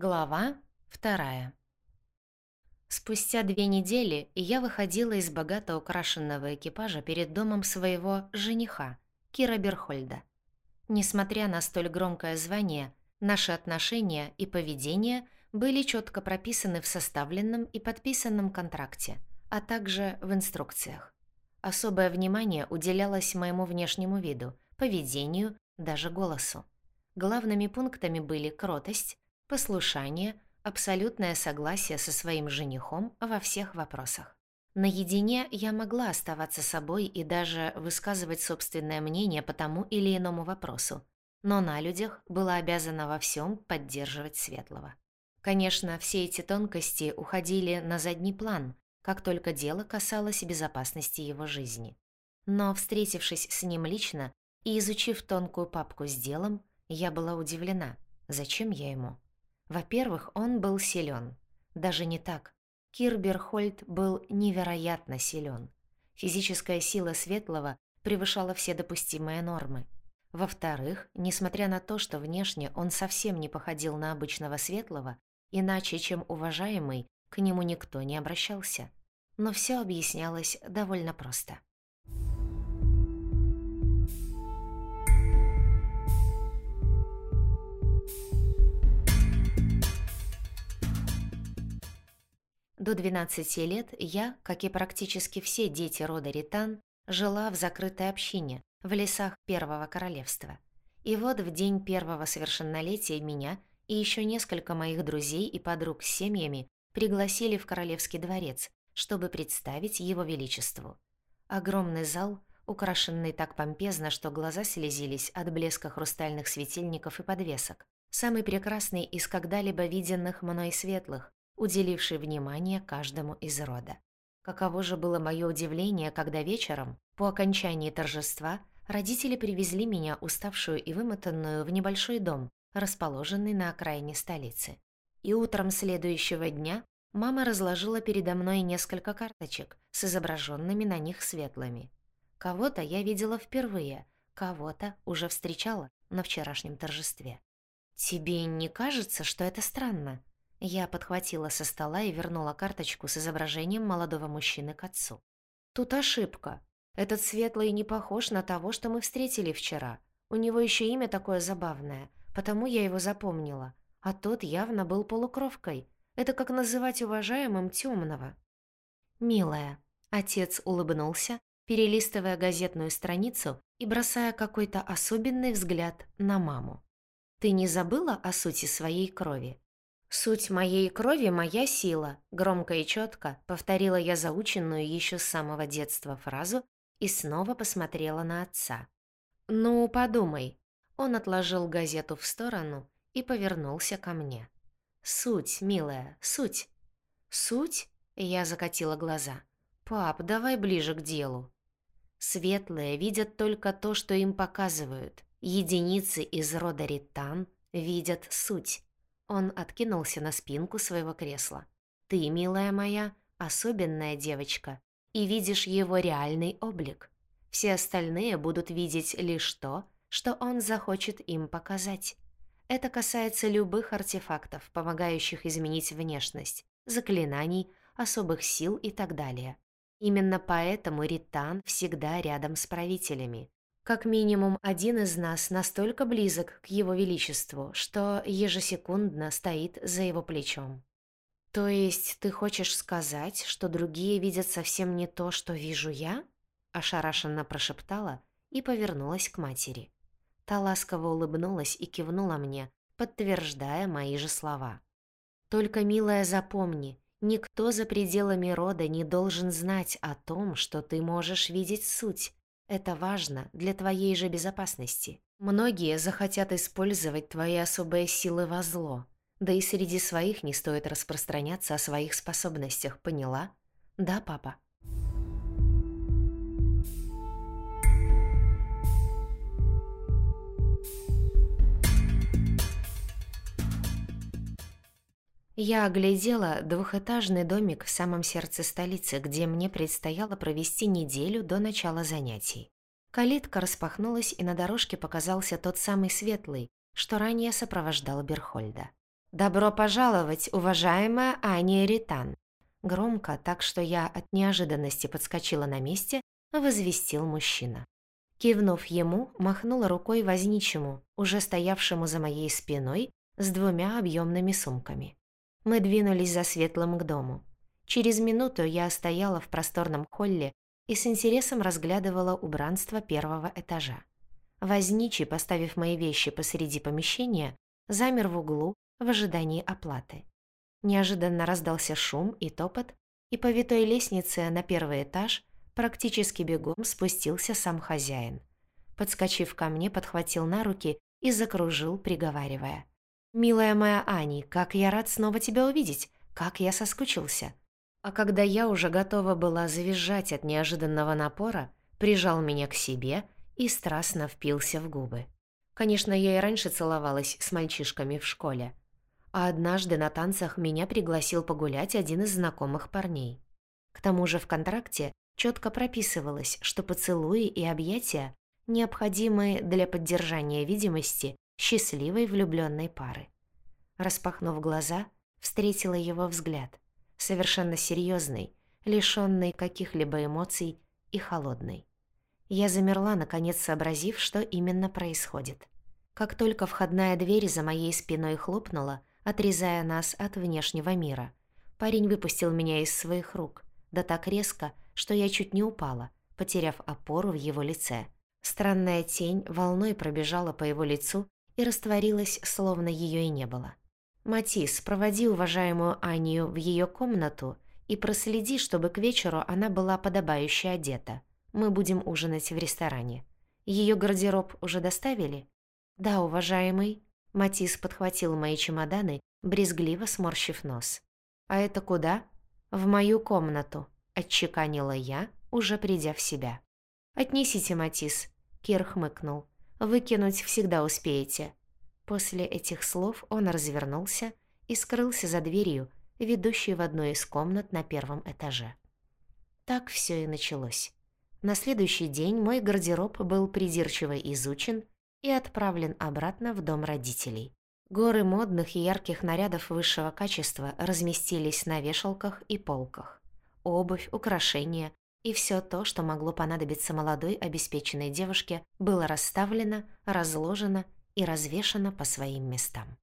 Глава вторая. Спустя две недели я выходила из богато украшенного экипажа перед домом своего жениха, Кира Берхольда. Несмотря на столь громкое звание, наши отношения и поведение были четко прописаны в составленном и подписанном контракте, а также в инструкциях. Особое внимание уделялось моему внешнему виду, поведению, даже голосу. Главными пунктами были кротость, послушание, абсолютное согласие со своим женихом во всех вопросах. Наедине я могла оставаться собой и даже высказывать собственное мнение по тому или иному вопросу, но на людях была обязана во всем поддерживать Светлого. Конечно, все эти тонкости уходили на задний план, как только дело касалось безопасности его жизни. Но, встретившись с ним лично и изучив тонкую папку с делом, я была удивлена, зачем я ему. Во-первых, он был силен. Даже не так. Кирберхольд был невероятно силен. Физическая сила Светлого превышала все допустимые нормы. Во-вторых, несмотря на то, что внешне он совсем не походил на обычного Светлого, иначе, чем уважаемый, к нему никто не обращался. Но все объяснялось довольно просто. До 12 лет я, как и практически все дети рода Ритан, жила в закрытой общине, в лесах Первого Королевства. И вот в день первого совершеннолетия меня и еще несколько моих друзей и подруг с семьями пригласили в Королевский дворец, чтобы представить его величеству. Огромный зал, украшенный так помпезно, что глаза слезились от блеска хрустальных светильников и подвесок. Самый прекрасный из когда-либо виденных мной светлых, уделивший внимание каждому из рода. Каково же было мое удивление, когда вечером, по окончании торжества, родители привезли меня, уставшую и вымотанную, в небольшой дом, расположенный на окраине столицы. И утром следующего дня мама разложила передо мной несколько карточек с изображенными на них светлыми. Кого-то я видела впервые, кого-то уже встречала на вчерашнем торжестве. «Тебе не кажется, что это странно?» Я подхватила со стола и вернула карточку с изображением молодого мужчины к отцу. «Тут ошибка. Этот светлый не похож на того, что мы встретили вчера. У него еще имя такое забавное, потому я его запомнила. А тот явно был полукровкой. Это как называть уважаемым темного. «Милая», — отец улыбнулся, перелистывая газетную страницу и бросая какой-то особенный взгляд на маму. «Ты не забыла о сути своей крови? «Суть моей крови — моя сила», — громко и четко повторила я заученную еще с самого детства фразу и снова посмотрела на отца. «Ну, подумай». Он отложил газету в сторону и повернулся ко мне. «Суть, милая, суть». «Суть?» — я закатила глаза. «Пап, давай ближе к делу». Светлые видят только то, что им показывают. Единицы из рода Ритан видят суть. Он откинулся на спинку своего кресла. «Ты, милая моя, особенная девочка, и видишь его реальный облик. Все остальные будут видеть лишь то, что он захочет им показать. Это касается любых артефактов, помогающих изменить внешность, заклинаний, особых сил и так далее. Именно поэтому Ритан всегда рядом с правителями. Как минимум один из нас настолько близок к его величеству, что ежесекундно стоит за его плечом. «То есть ты хочешь сказать, что другие видят совсем не то, что вижу я?» Ошарашенно прошептала и повернулась к матери. Та ласково улыбнулась и кивнула мне, подтверждая мои же слова. «Только, милая, запомни, никто за пределами рода не должен знать о том, что ты можешь видеть суть, это важно для твоей же безопасности. Многие захотят использовать твои особые силы во зло. Да и среди своих не стоит распространяться о своих способностях, поняла? Да, папа? Я оглядела двухэтажный домик в самом сердце столицы, где мне предстояло провести неделю до начала занятий. Калитка распахнулась, и на дорожке показался тот самый светлый, что ранее сопровождал Берхольда. «Добро пожаловать, уважаемая Аня Ритан!» Громко, так что я от неожиданности подскочила на месте, возвестил мужчина. Кивнув ему, махнула рукой возничему, уже стоявшему за моей спиной с двумя объемными сумками. Мы двинулись за светлым к дому. Через минуту я стояла в просторном холле и с интересом разглядывала убранство первого этажа. Возничий, поставив мои вещи посреди помещения, замер в углу в ожидании оплаты. Неожиданно раздался шум и топот, и по витой лестнице на первый этаж практически бегом спустился сам хозяин. Подскочив ко мне, подхватил на руки и закружил, приговаривая. «Милая моя Ани, как я рад снова тебя увидеть! Как я соскучился!» А когда я уже готова была завизжать от неожиданного напора, прижал меня к себе и страстно впился в губы. Конечно, я и раньше целовалась с мальчишками в школе. А однажды на танцах меня пригласил погулять один из знакомых парней. К тому же в контракте четко прописывалось, что поцелуи и объятия необходимы для поддержания видимости счастливой влюбленной пары. Распахнув глаза, встретила его взгляд, совершенно серьезный, лишенный каких-либо эмоций и холодный. Я замерла, наконец сообразив, что именно происходит. Как только входная дверь за моей спиной хлопнула, отрезая нас от внешнего мира, парень выпустил меня из своих рук, да так резко, что я чуть не упала, потеряв опору в его лице. Странная тень волной пробежала по его лицу и растворилась, словно ее и не было. «Матис, проводи уважаемую Анию в ее комнату и проследи, чтобы к вечеру она была подобающе одета. Мы будем ужинать в ресторане. Ее гардероб уже доставили?» «Да, уважаемый». Матис подхватил мои чемоданы, брезгливо сморщив нос. «А это куда?» «В мою комнату», отчеканила я, уже придя в себя. «Отнесите, Матис», — Кир хмыкнул. «Выкинуть всегда успеете». После этих слов он развернулся и скрылся за дверью, ведущей в одну из комнат на первом этаже. Так все и началось. На следующий день мой гардероб был придирчиво изучен и отправлен обратно в дом родителей. Горы модных и ярких нарядов высшего качества разместились на вешалках и полках обувь, украшения и все то, что могло понадобиться молодой обеспеченной девушке, было расставлено, разложено и развешано по своим местам.